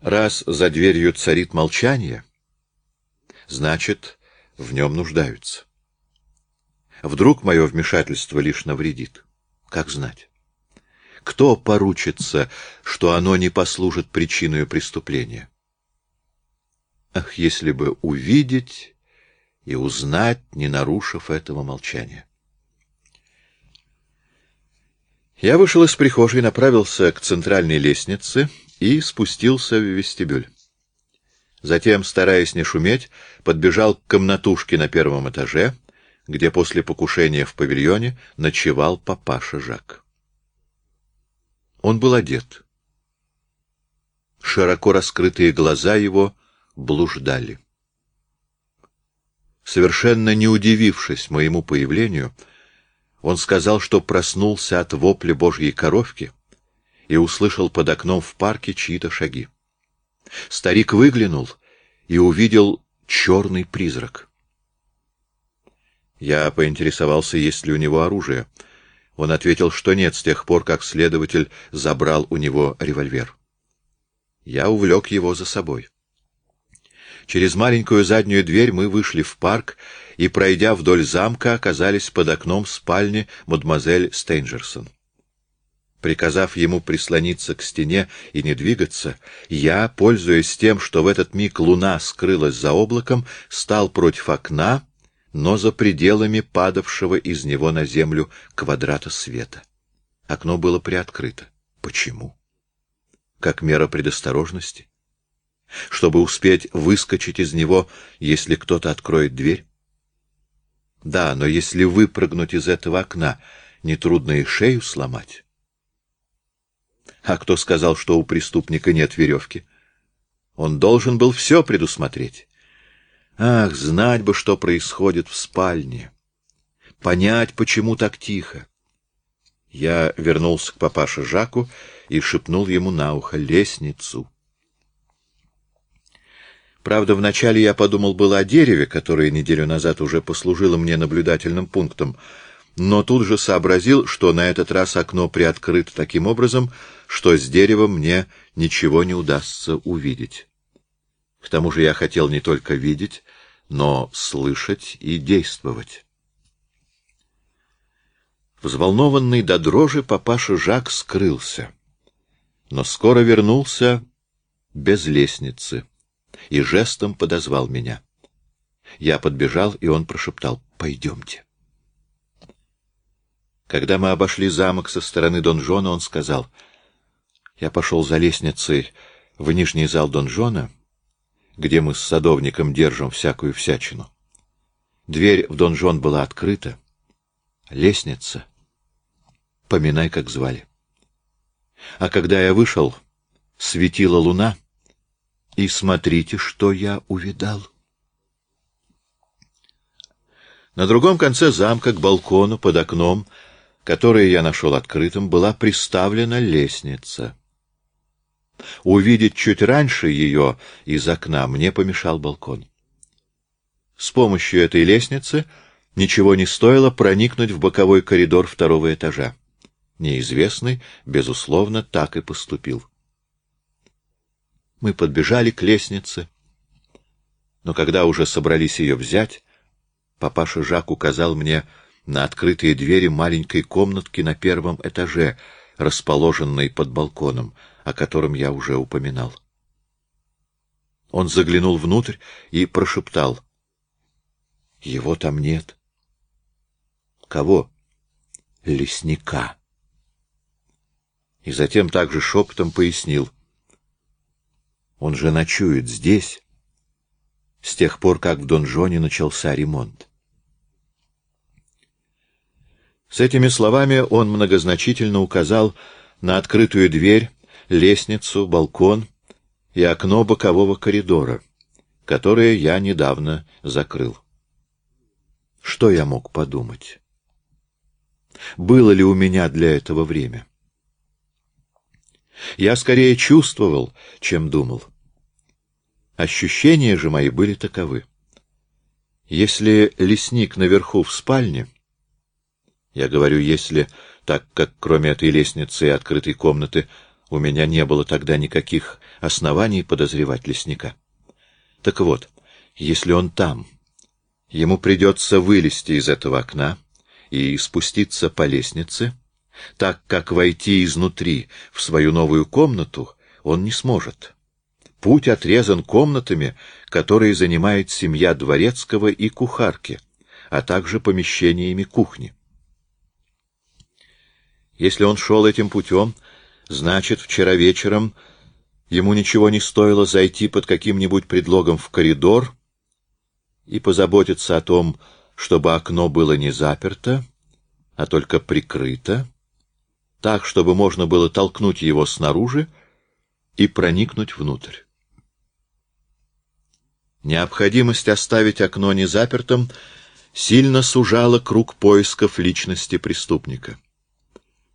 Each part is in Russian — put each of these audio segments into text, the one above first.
Раз за дверью царит молчание, значит, в нем нуждаются. Вдруг мое вмешательство лишь навредит. Как знать? Кто поручится, что оно не послужит причиной преступления? Ах, если бы увидеть и узнать, не нарушив этого молчания. Я вышел из прихожей, направился к центральной лестнице и спустился в вестибюль. Затем, стараясь не шуметь, подбежал к комнатушке на первом этаже, где после покушения в павильоне ночевал папаша Жак. Он был одет. Широко раскрытые глаза его блуждали. Совершенно не удивившись моему появлению, он сказал, что проснулся от вопля божьей коровки и услышал под окном в парке чьи-то шаги. Старик выглянул и увидел черный призрак. Я поинтересовался, есть ли у него оружие. Он ответил, что нет, с тех пор, как следователь забрал у него револьвер. Я увлек его за собой. Через маленькую заднюю дверь мы вышли в парк и, пройдя вдоль замка, оказались под окном спальни мадемуазель Стейнджерсон. Приказав ему прислониться к стене и не двигаться, я, пользуясь тем, что в этот миг луна скрылась за облаком, стал против окна, но за пределами падавшего из него на землю квадрата света. Окно было приоткрыто. Почему? Как мера предосторожности? чтобы успеть выскочить из него, если кто-то откроет дверь? Да, но если выпрыгнуть из этого окна, нетрудно и шею сломать. А кто сказал, что у преступника нет веревки? Он должен был все предусмотреть. Ах, знать бы, что происходит в спальне. Понять, почему так тихо. Я вернулся к папаше Жаку и шепнул ему на ухо лестницу. Правда, вначале я подумал было о дереве, которое неделю назад уже послужило мне наблюдательным пунктом, но тут же сообразил, что на этот раз окно приоткрыто таким образом, что с дерева мне ничего не удастся увидеть. К тому же я хотел не только видеть, но слышать и действовать. Взволнованный до дрожи папаша Жак скрылся, но скоро вернулся без лестницы и жестом подозвал меня. Я подбежал, и он прошептал «Пойдемте». Когда мы обошли замок со стороны донжона, он сказал «Я пошел за лестницей в нижний зал донжона, где мы с садовником держим всякую всячину. Дверь в донжон была открыта. Лестница. Поминай, как звали. А когда я вышел, светила луна — и смотрите, что я увидал. На другом конце замка, к балкону, под окном, которое я нашел открытым, была приставлена лестница. Увидеть чуть раньше ее из окна мне помешал балкон. С помощью этой лестницы ничего не стоило проникнуть в боковой коридор второго этажа. Неизвестный, безусловно, так и поступил. Мы подбежали к лестнице, но когда уже собрались ее взять, папаша Жак указал мне на открытые двери маленькой комнатки на первом этаже, расположенной под балконом, о котором я уже упоминал. Он заглянул внутрь и прошептал. — Его там нет. — Кого? — Лесника. И затем также шепотом пояснил — он же ночует здесь, с тех пор, как в донжоне начался ремонт. С этими словами он многозначительно указал на открытую дверь, лестницу, балкон и окно бокового коридора, которое я недавно закрыл. Что я мог подумать? Было ли у меня для этого время? Я скорее чувствовал, чем думал. Ощущения же мои были таковы. Если лесник наверху в спальне, я говорю «если», так как кроме этой лестницы и открытой комнаты У меня не было тогда никаких оснований подозревать лесника. Так вот, если он там, ему придется вылезти из этого окна и спуститься по лестнице, так как войти изнутри в свою новую комнату он не сможет. Путь отрезан комнатами, которые занимает семья дворецкого и кухарки, а также помещениями кухни. Если он шел этим путем, значит, вчера вечером ему ничего не стоило зайти под каким-нибудь предлогом в коридор и позаботиться о том, чтобы окно было не заперто, а только прикрыто, так, чтобы можно было толкнуть его снаружи и проникнуть внутрь. Необходимость оставить окно незапертым сильно сужала круг поисков личности преступника.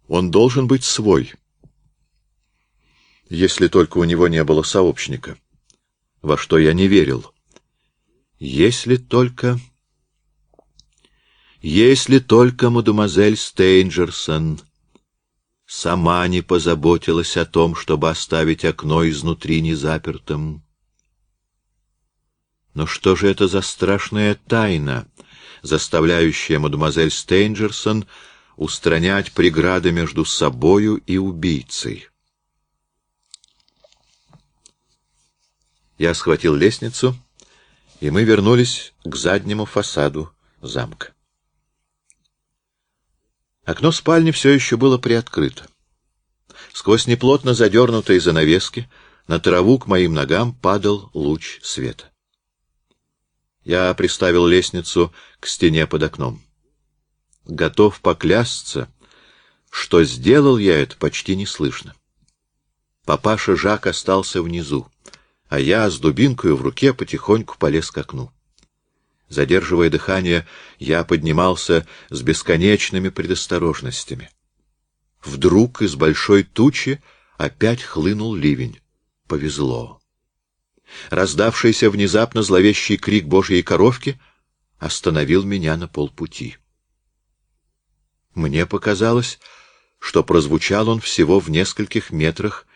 Он должен быть свой, если только у него не было сообщника, во что я не верил. Если только... Если только мадемуазель Стейнджерсон сама не позаботилась о том, чтобы оставить окно изнутри незапертым. Но что же это за страшная тайна, заставляющая мадемуазель Стейнджерсон устранять преграды между собою и убийцей? Я схватил лестницу, и мы вернулись к заднему фасаду замка. Окно спальни все еще было приоткрыто. Сквозь неплотно задернутые занавески на траву к моим ногам падал луч света. Я приставил лестницу к стене под окном. Готов поклясться, что сделал я это почти неслышно. Папаша Жак остался внизу, а я с дубинкой в руке потихоньку полез к окну. Задерживая дыхание, я поднимался с бесконечными предосторожностями. Вдруг из большой тучи опять хлынул ливень. Повезло. Раздавшийся внезапно зловещий крик Божьей коровки остановил меня на полпути. Мне показалось, что прозвучал он всего в нескольких метрах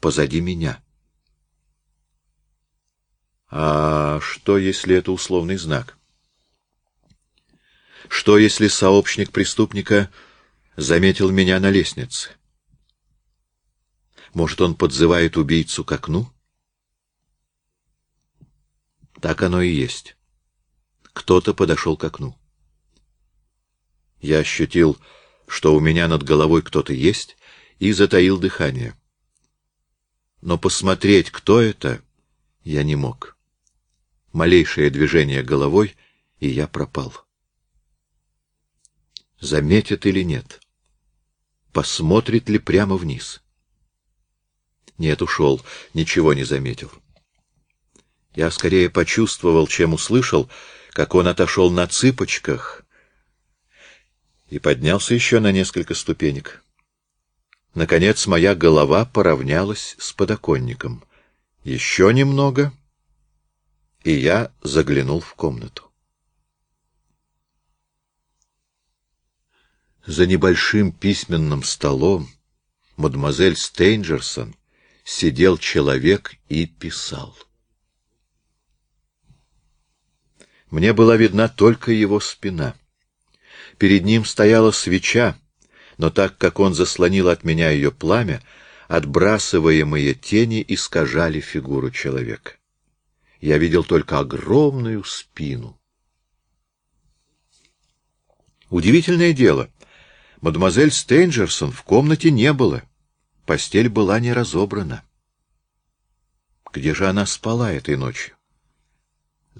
позади меня. А что, если это условный знак? Что, если сообщник преступника заметил меня на лестнице? Может, он подзывает убийцу к окну? Так оно и есть. Кто-то подошел к окну. Я ощутил, что у меня над головой кто-то есть, и затаил дыхание. Но посмотреть, кто это, я не мог малейшее движение головой, и я пропал. Заметит или нет? Посмотрит ли прямо вниз? Нет, ушел, ничего не заметил. Я скорее почувствовал, чем услышал, как он отошел на цыпочках и поднялся еще на несколько ступенек. Наконец моя голова поравнялась с подоконником. Еще немного — и я заглянул в комнату. За небольшим письменным столом мадемуазель Стейнджерсон сидел человек и писал. Мне была видна только его спина. Перед ним стояла свеча, но так как он заслонил от меня ее пламя, отбрасываемые тени искажали фигуру человека я видел только огромную спину. Удивительное дело, мадемуазель Стейнджерсон в комнате не было, постель была не разобрана. Где же она спала этой ночью?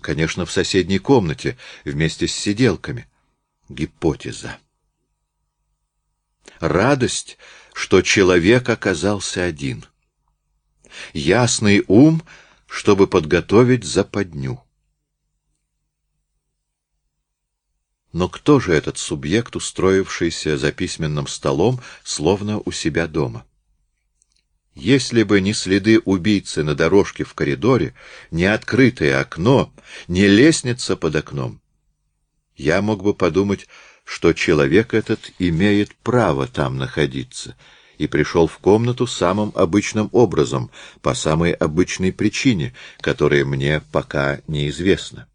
Конечно, в соседней комнате, вместе с сиделками. Гипотеза. Радость, что человек оказался один. Ясный ум — чтобы подготовить западню. Но кто же этот субъект, устроившийся за письменным столом, словно у себя дома? Если бы не следы убийцы на дорожке в коридоре, не открытое окно, не лестница под окном, я мог бы подумать, что человек этот имеет право там находиться, и пришел в комнату самым обычным образом, по самой обычной причине, которая мне пока неизвестна.